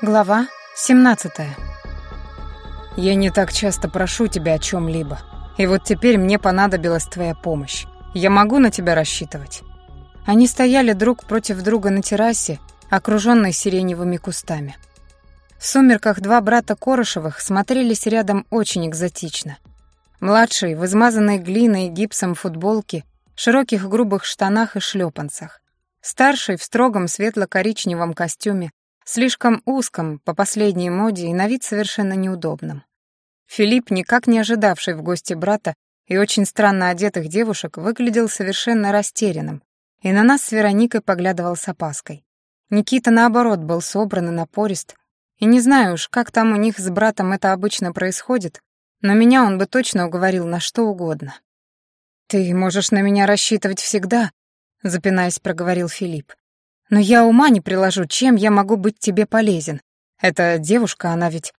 Глава 17 «Я не так часто прошу тебя о чем-либо, и вот теперь мне понадобилась твоя помощь. Я могу на тебя рассчитывать?» Они стояли друг против друга на террасе, окруженной сиреневыми кустами. В сумерках два брата Корошевых смотрелись рядом очень экзотично. Младший, в измазанной глиной и гипсом футболке, широких грубых штанах и шлепанцах. Старший в строгом светло-коричневом костюме, слишком узком по последней моде и на вид совершенно неудобном. Филипп, никак не ожидавший в гости брата и очень странно одетых девушек, выглядел совершенно растерянным и на нас с Вероникой поглядывал с опаской. Никита, наоборот, был собран и напорист, и не знаю уж, как там у них с братом это обычно происходит, но меня он бы точно уговорил на что угодно. «Ты можешь на меня рассчитывать всегда», — запинаясь, проговорил Филипп. Но я ума не приложу, чем я могу быть тебе полезен. Эта девушка, она ведь...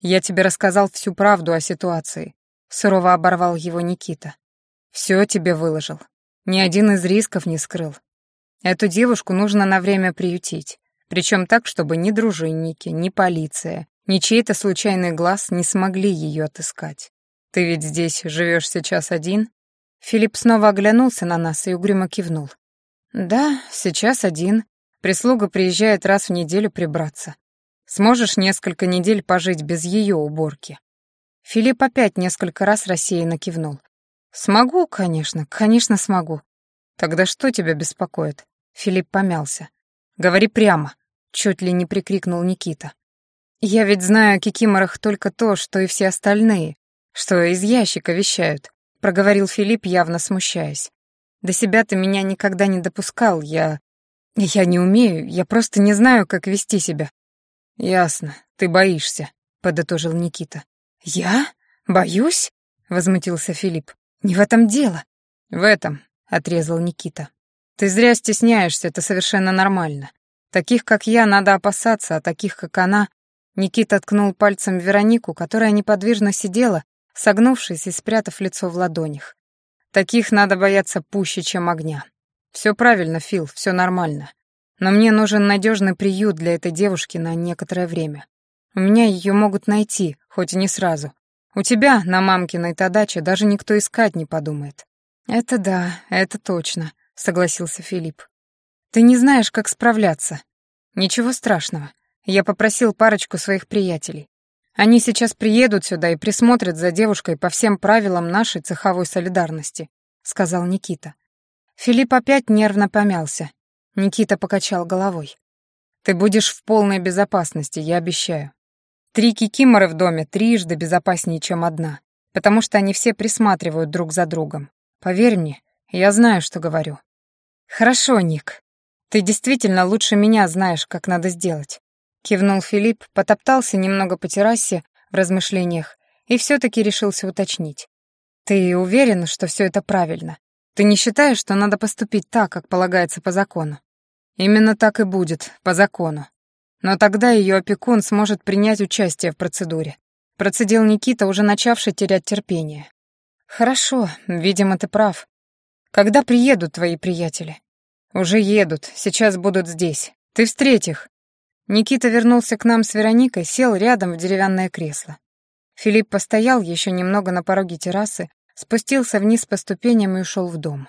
Я тебе рассказал всю правду о ситуации. Сурово оборвал его Никита. Все тебе выложил. Ни один из рисков не скрыл. Эту девушку нужно на время приютить. Причем так, чтобы ни дружинники, ни полиция, ни чей-то случайный глаз не смогли ее отыскать. Ты ведь здесь живешь сейчас один? Филипп снова оглянулся на нас и угрюмо кивнул. «Да, сейчас один. Прислуга приезжает раз в неделю прибраться. Сможешь несколько недель пожить без ее уборки?» Филипп опять несколько раз рассеянно кивнул. «Смогу, конечно, конечно смогу». «Тогда что тебя беспокоит?» Филипп помялся. «Говори прямо», — чуть ли не прикрикнул Никита. «Я ведь знаю о кикиморах только то, что и все остальные, что из ящика вещают», — проговорил Филипп, явно смущаясь. До себя ты меня никогда не допускал, я... Я не умею, я просто не знаю, как вести себя». «Ясно, ты боишься», — подытожил Никита. «Я? Боюсь?» — возмутился Филипп. «Не в этом дело». «В этом», — отрезал Никита. «Ты зря стесняешься, это совершенно нормально. Таких, как я, надо опасаться, а таких, как она...» Никита ткнул пальцем Веронику, которая неподвижно сидела, согнувшись и спрятав лицо в ладонях. Таких надо бояться пуще, чем огня. Все правильно, Фил, все нормально. Но мне нужен надежный приют для этой девушки на некоторое время. У меня ее могут найти, хоть и не сразу. У тебя на мамкиной-то даче даже никто искать не подумает. Это да, это точно, согласился Филипп. Ты не знаешь, как справляться. Ничего страшного. Я попросил парочку своих приятелей. Они сейчас приедут сюда и присмотрят за девушкой по всем правилам нашей цеховой солидарности», — сказал Никита. Филипп опять нервно помялся. Никита покачал головой. «Ты будешь в полной безопасности, я обещаю. Три кикиморы в доме трижды безопаснее, чем одна, потому что они все присматривают друг за другом. Поверь мне, я знаю, что говорю». «Хорошо, Ник. Ты действительно лучше меня знаешь, как надо сделать. Кивнул Филипп, потоптался немного по террасе в размышлениях и все-таки решился уточнить. «Ты уверен, что все это правильно? Ты не считаешь, что надо поступить так, как полагается по закону?» «Именно так и будет, по закону. Но тогда ее опекун сможет принять участие в процедуре», процедил Никита, уже начавший терять терпение. «Хорошо, видимо, ты прав. Когда приедут твои приятели?» «Уже едут, сейчас будут здесь. Ты встреть их, Никита вернулся к нам с Вероникой, сел рядом в деревянное кресло. Филипп постоял еще немного на пороге террасы, спустился вниз по ступеням и ушел в дом.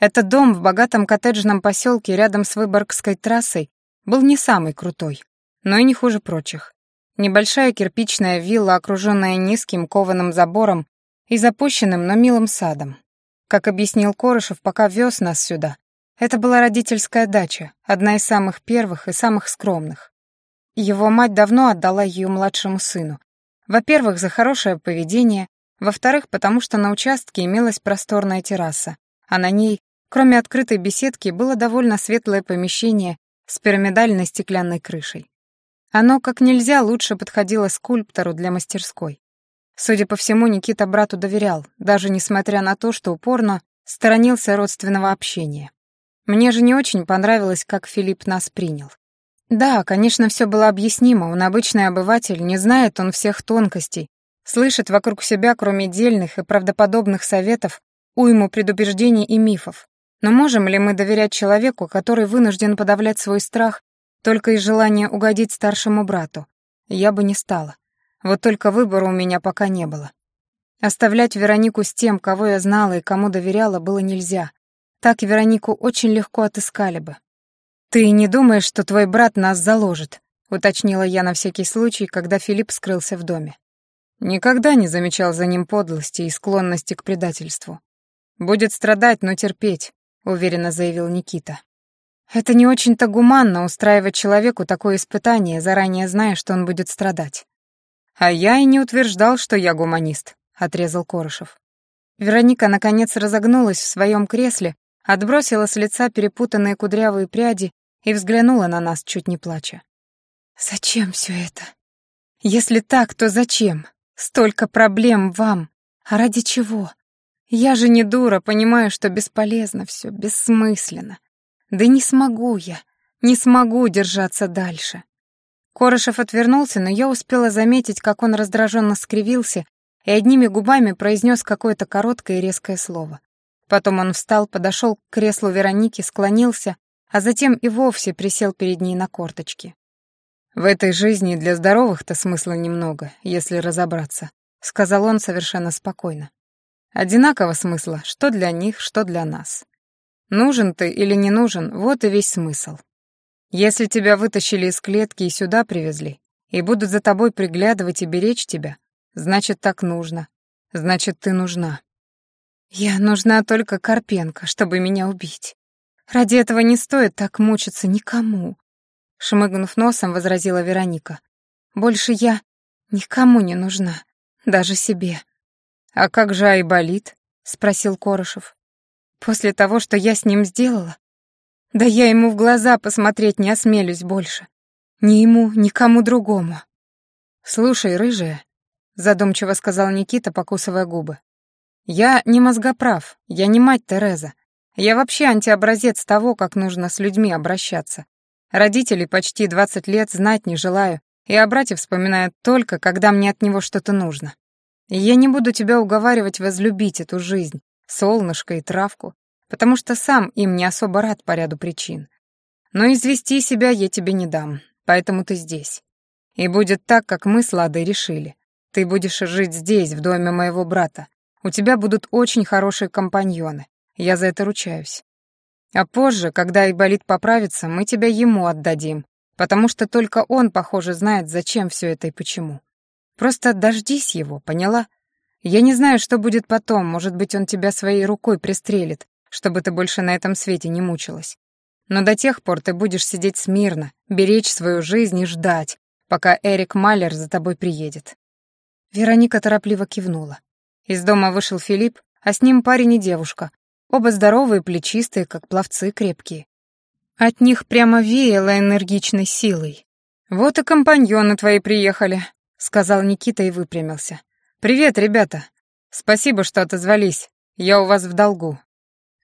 Этот дом в богатом коттеджном поселке рядом с Выборгской трассой был не самый крутой, но и не хуже прочих. Небольшая кирпичная вилла, окруженная низким кованым забором и запущенным, но милым садом. Как объяснил Корышев, пока вез нас сюда, это была родительская дача, одна из самых первых и самых скромных. Его мать давно отдала ее младшему сыну. Во-первых, за хорошее поведение, во-вторых, потому что на участке имелась просторная терраса, а на ней, кроме открытой беседки, было довольно светлое помещение с пирамидальной стеклянной крышей. Оно как нельзя лучше подходило скульптору для мастерской. Судя по всему, Никита брату доверял, даже несмотря на то, что упорно сторонился родственного общения. Мне же не очень понравилось, как Филипп нас принял. Да, конечно, все было объяснимо, он обычный обыватель, не знает он всех тонкостей, слышит вокруг себя, кроме дельных и правдоподобных советов, уйму предубеждений и мифов. Но можем ли мы доверять человеку, который вынужден подавлять свой страх только из желания угодить старшему брату. Я бы не стала. Вот только выбора у меня пока не было. Оставлять Веронику с тем, кого я знала и кому доверяла, было нельзя. Так Веронику очень легко отыскали бы. «Ты не думаешь, что твой брат нас заложит?» — уточнила я на всякий случай, когда Филипп скрылся в доме. Никогда не замечал за ним подлости и склонности к предательству. «Будет страдать, но терпеть», — уверенно заявил Никита. «Это не очень-то гуманно устраивать человеку такое испытание, заранее зная, что он будет страдать». «А я и не утверждал, что я гуманист», — отрезал Корышев. Вероника, наконец, разогнулась в своем кресле, отбросила с лица перепутанные кудрявые пряди и взглянула на нас, чуть не плача. «Зачем все это? Если так, то зачем? Столько проблем вам. А ради чего? Я же не дура, понимаю, что бесполезно все, бессмысленно. Да не смогу я, не смогу держаться дальше». Корошев отвернулся, но я успела заметить, как он раздраженно скривился и одними губами произнес какое-то короткое и резкое слово. Потом он встал, подошел к креслу Вероники, склонился, а затем и вовсе присел перед ней на корточки. «В этой жизни для здоровых-то смысла немного, если разобраться», — сказал он совершенно спокойно. «Одинаково смысла, что для них, что для нас. Нужен ты или не нужен, вот и весь смысл. Если тебя вытащили из клетки и сюда привезли, и будут за тобой приглядывать и беречь тебя, значит, так нужно. Значит, ты нужна. Я нужна только Карпенко, чтобы меня убить. Ради этого не стоит так мучиться никому. Шмыгнув носом, возразила Вероника. Больше я никому не нужна, даже себе. А как же Айболит? Спросил Корошев. После того, что я с ним сделала? Да я ему в глаза посмотреть не осмелюсь больше. Ни ему, ни кому другому. Слушай, рыжая, задумчиво сказал Никита, покусывая губы. Я не мозгоправ, я не мать Тереза. Я вообще антиобразец того, как нужно с людьми обращаться. Родителей почти 20 лет знать не желаю, и о брате вспоминаю только, когда мне от него что-то нужно. Я не буду тебя уговаривать возлюбить эту жизнь, солнышко и травку, потому что сам им не особо рад по ряду причин. Но извести себя я тебе не дам, поэтому ты здесь. И будет так, как мы с Ладой решили. Ты будешь жить здесь, в доме моего брата, у тебя будут очень хорошие компаньоны. Я за это ручаюсь. А позже, когда Айболит поправится, мы тебя ему отдадим, потому что только он, похоже, знает, зачем все это и почему. Просто дождись его, поняла? Я не знаю, что будет потом, может быть, он тебя своей рукой пристрелит, чтобы ты больше на этом свете не мучилась. Но до тех пор ты будешь сидеть смирно, беречь свою жизнь и ждать, пока Эрик Малер за тобой приедет». Вероника торопливо кивнула. Из дома вышел Филипп, а с ним парень и девушка. Оба здоровые, плечистые, как пловцы крепкие. От них прямо веяло энергичной силой. «Вот и компаньоны твои приехали», — сказал Никита и выпрямился. «Привет, ребята. Спасибо, что отозвались. Я у вас в долгу».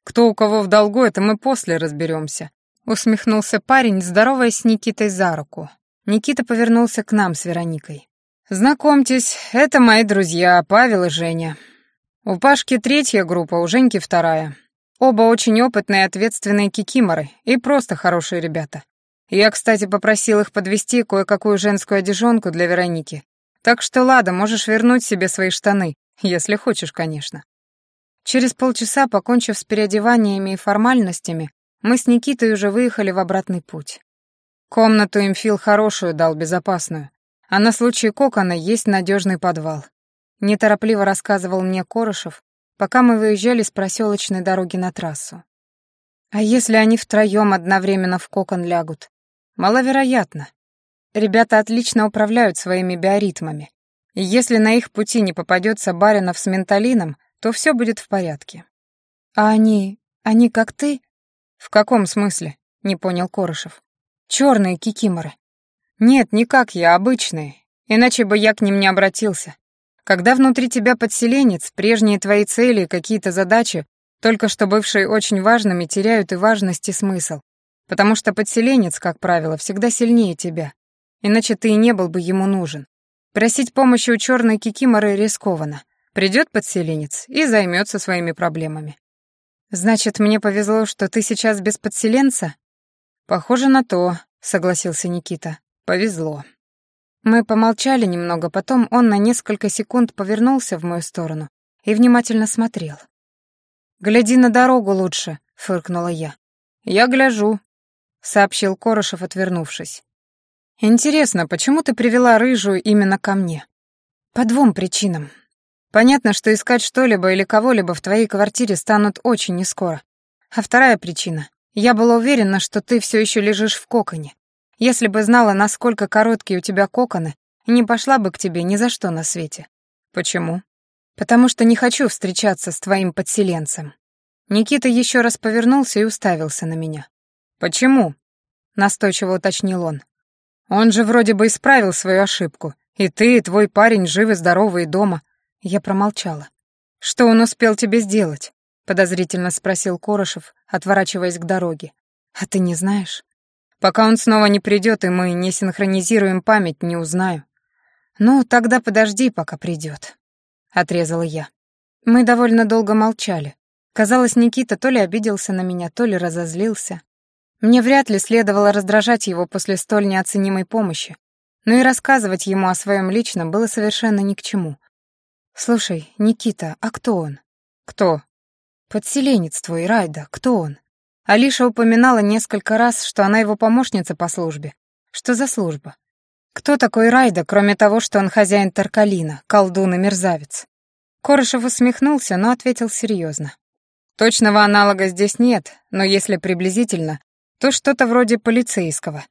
«Кто у кого в долгу, это мы после разберемся», — усмехнулся парень, здороваясь с Никитой за руку. Никита повернулся к нам с Вероникой. «Знакомьтесь, это мои друзья Павел и Женя. У Пашки третья группа, у Женьки вторая. Оба очень опытные и ответственные кикиморы и просто хорошие ребята. Я, кстати, попросил их подвести кое-какую женскую одежонку для Вероники. Так что, Лада, можешь вернуть себе свои штаны, если хочешь, конечно». Через полчаса, покончив с переодеваниями и формальностями, мы с Никитой уже выехали в обратный путь. Комнату им Фил хорошую дал, безопасную. А на случай кокона есть надежный подвал. Неторопливо рассказывал мне Корошев, пока мы выезжали с проселочной дороги на трассу. А если они втроем одновременно в кокон лягут? Маловероятно. Ребята отлично управляют своими биоритмами. И если на их пути не попадется Баринов с менталином, то все будет в порядке. А они... они как ты? В каком смысле? Не понял Корошев. Черные кикиморы. «Нет, не как я, обычные. Иначе бы я к ним не обратился. Когда внутри тебя подселенец, прежние твои цели, какие-то задачи, только что бывшие очень важными, теряют и важность, и смысл. Потому что подселенец, как правило, всегда сильнее тебя. Иначе ты и не был бы ему нужен. Просить помощи у черной кикиморы рискованно. Придет подселенец и займется своими проблемами. Значит, мне повезло, что ты сейчас без подселенца? Похоже на то, — согласился Никита. «Повезло». Мы помолчали немного, потом он на несколько секунд повернулся в мою сторону и внимательно смотрел. «Гляди на дорогу лучше», — фыркнула я. «Я гляжу», — сообщил Корошев, отвернувшись. «Интересно, почему ты привела рыжую именно ко мне?» «По двум причинам. Понятно, что искать что-либо или кого-либо в твоей квартире станут очень нескоро. А вторая причина. Я была уверена, что ты все еще лежишь в коконе. Если бы знала, насколько короткие у тебя коконы, не пошла бы к тебе ни за что на свете. Почему? Потому что не хочу встречаться с твоим подселенцем. Никита еще раз повернулся и уставился на меня. Почему? Настойчиво уточнил он. Он же вроде бы исправил свою ошибку. И ты, и твой парень живы-здоровы и дома. Я промолчала. Что он успел тебе сделать? Подозрительно спросил Корошев, отворачиваясь к дороге. А ты не знаешь? Пока он снова не придет, и мы не синхронизируем память, не узнаю. Ну, тогда подожди, пока придет. Отрезала я. Мы довольно долго молчали. Казалось, Никита то ли обиделся на меня, то ли разозлился. Мне вряд ли следовало раздражать его после столь неоценимой помощи, но и рассказывать ему о своем личном было совершенно ни к чему. «Слушай, Никита, а кто он?» «Кто?» «Подселенец твой, Райда, кто он?» Алиша упоминала несколько раз, что она его помощница по службе. Что за служба? Кто такой Райда, кроме того, что он хозяин Таркалина, колдун и мерзавец? Корышев усмехнулся, но ответил серьезно. Точного аналога здесь нет, но если приблизительно, то что-то вроде полицейского.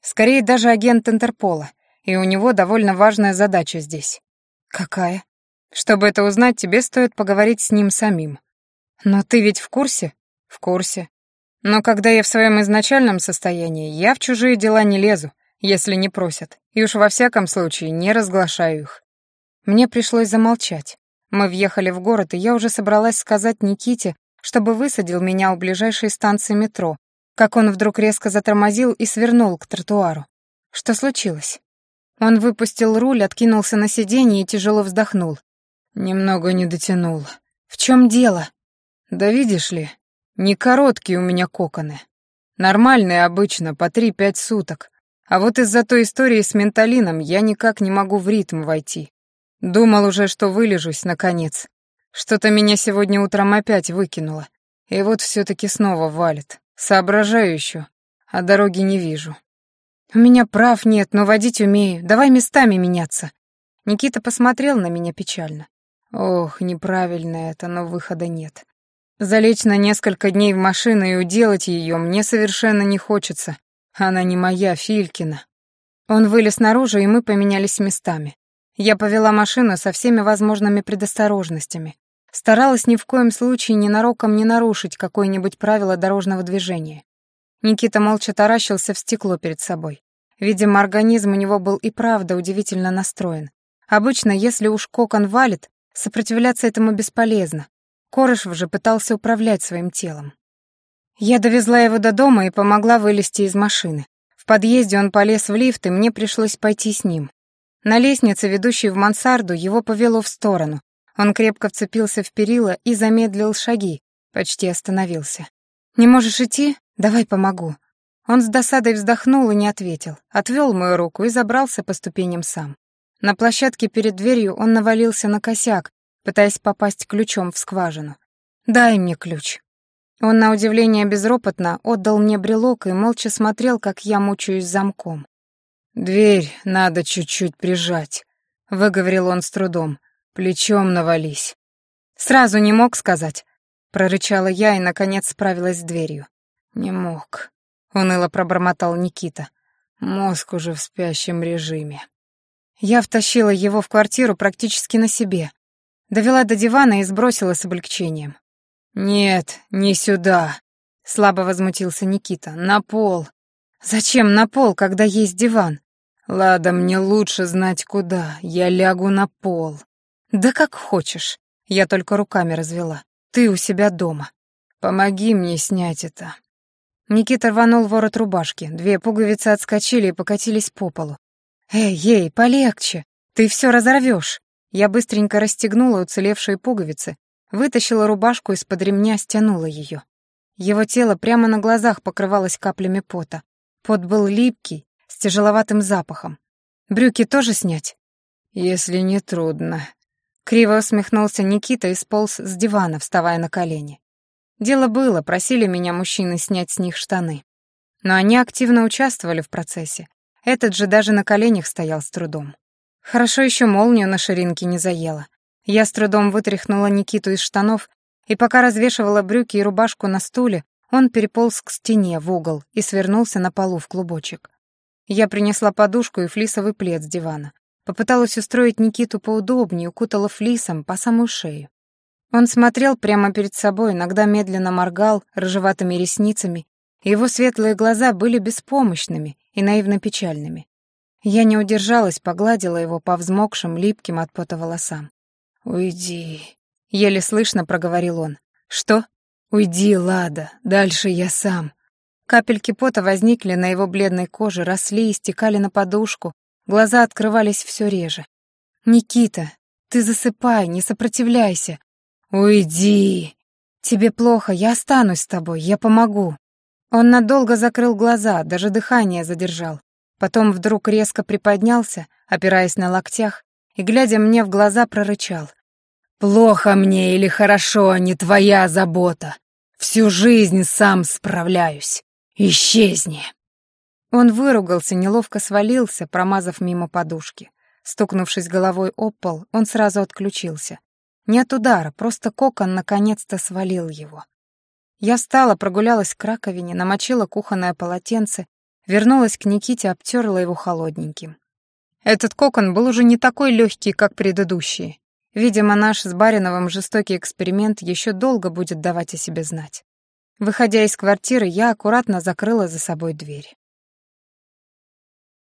Скорее даже агент Интерпола, и у него довольно важная задача здесь. Какая? Чтобы это узнать, тебе стоит поговорить с ним самим. Но ты ведь в курсе? В курсе. Но когда я в своем изначальном состоянии, я в чужие дела не лезу, если не просят, и уж во всяком случае не разглашаю их. Мне пришлось замолчать. Мы въехали в город, и я уже собралась сказать Никите, чтобы высадил меня у ближайшей станции метро, как он вдруг резко затормозил и свернул к тротуару. Что случилось? Он выпустил руль, откинулся на сиденье и тяжело вздохнул. Немного не дотянул. В чем дело? Да видишь ли, не короткие у меня коконы. Нормальные обычно, по три-пять суток. А вот из-за той истории с менталином я никак не могу в ритм войти. Думал уже, что вылежусь, наконец. Что-то меня сегодня утром опять выкинуло. И вот все-таки снова валит. Соображаю еще, а дороги не вижу. У меня прав нет, но водить умею. Давай местами меняться. Никита посмотрел на меня печально. Ох, неправильно это, но выхода нет. Залечь на несколько дней в машину и уделать ее мне совершенно не хочется. Она не моя, Филькина. Он вылез наружу, и мы поменялись местами. Я повела машину со всеми возможными предосторожностями. Старалась ни в коем случае ненароком не нарушить какое-нибудь правило дорожного движения. Никита молча таращился в стекло перед собой. Видимо, организм у него был и правда удивительно настроен. Обычно, если уж кокон валит, сопротивляться этому бесполезно. Корышев же пытался управлять своим телом. Я довезла его до дома и помогла вылезти из машины. В подъезде он полез в лифт, и мне пришлось пойти с ним. На лестнице, ведущей в мансарду, его повело в сторону. Он крепко вцепился в перила и замедлил шаги, почти остановился. «Не можешь идти? Давай помогу». Он с досадой вздохнул и не ответил, отвел мою руку и забрался по ступеням сам. На площадке перед дверью он навалился на косяк, пытаясь попасть ключом в скважину. «Дай мне ключ». Он, на удивление безропотно, отдал мне брелок и молча смотрел, как я мучаюсь замком. «Дверь надо чуть-чуть прижать», — выговорил он с трудом. «Плечом навались». «Сразу не мог сказать», — прорычала я и, наконец, справилась с дверью. «Не мог», — уныло пробормотал Никита. «Мозг уже в спящем режиме». Я втащила его в квартиру практически на себе, Довела до дивана и сбросила с облегчением. «Нет, не сюда», — слабо возмутился Никита. «На пол». «Зачем на пол, когда есть диван?» «Лада, мне лучше знать куда. Я лягу на пол». «Да как хочешь». Я только руками развела. «Ты у себя дома. Помоги мне снять это». Никита рванул ворот рубашки. Две пуговицы отскочили и покатились по полу. «Эй, ей, полегче. Ты все разорвешь. Я быстренько расстегнула уцелевшие пуговицы, вытащила рубашку из-под ремня, стянула ее. Его тело прямо на глазах покрывалось каплями пота. Пот был липкий, с тяжеловатым запахом. Брюки тоже снять? Если не трудно. Криво усмехнулся Никита и сполз с дивана, вставая на колени. Дело было, просили меня мужчины снять с них штаны. Но они активно участвовали в процессе. Этот же даже на коленях стоял с трудом. Хорошо еще молнию на ширинке не заела. Я с трудом вытряхнула Никиту из штанов, и пока развешивала брюки и рубашку на стуле, он переполз к стене в угол и свернулся на полу в клубочек. Я принесла подушку и флисовый плед с дивана. Попыталась устроить Никиту поудобнее, укутала флисом по самую шею. Он смотрел прямо перед собой, иногда медленно моргал рыжеватыми ресницами, его светлые глаза были беспомощными и наивно печальными. Я не удержалась, погладила его по взмокшим, липким от пота волосам. «Уйди», — еле слышно проговорил он. «Что?» «Уйди, Лада, дальше я сам». Капельки пота возникли на его бледной коже, росли и стекали на подушку, глаза открывались все реже. «Никита, ты засыпай, не сопротивляйся». «Уйди!» «Тебе плохо, я останусь с тобой, я помогу». Он надолго закрыл глаза, даже дыхание задержал. Потом вдруг резко приподнялся, опираясь на локтях, и, глядя мне в глаза, прорычал. «Плохо мне или хорошо, не твоя забота. Всю жизнь сам справляюсь. Исчезни!» Он выругался, неловко свалился, промазав мимо подушки. Стукнувшись головой об пол, он сразу отключился. Не от удара, просто кокон наконец-то свалил его. Я встала, прогулялась к раковине, намочила кухонное полотенце, вернулась к Никите, обтерла его холодненьким. Этот кокон был уже не такой легкий, как предыдущие. Видимо, наш с Бариновым жестокий эксперимент еще долго будет давать о себе знать. Выходя из квартиры, я аккуратно закрыла за собой дверь.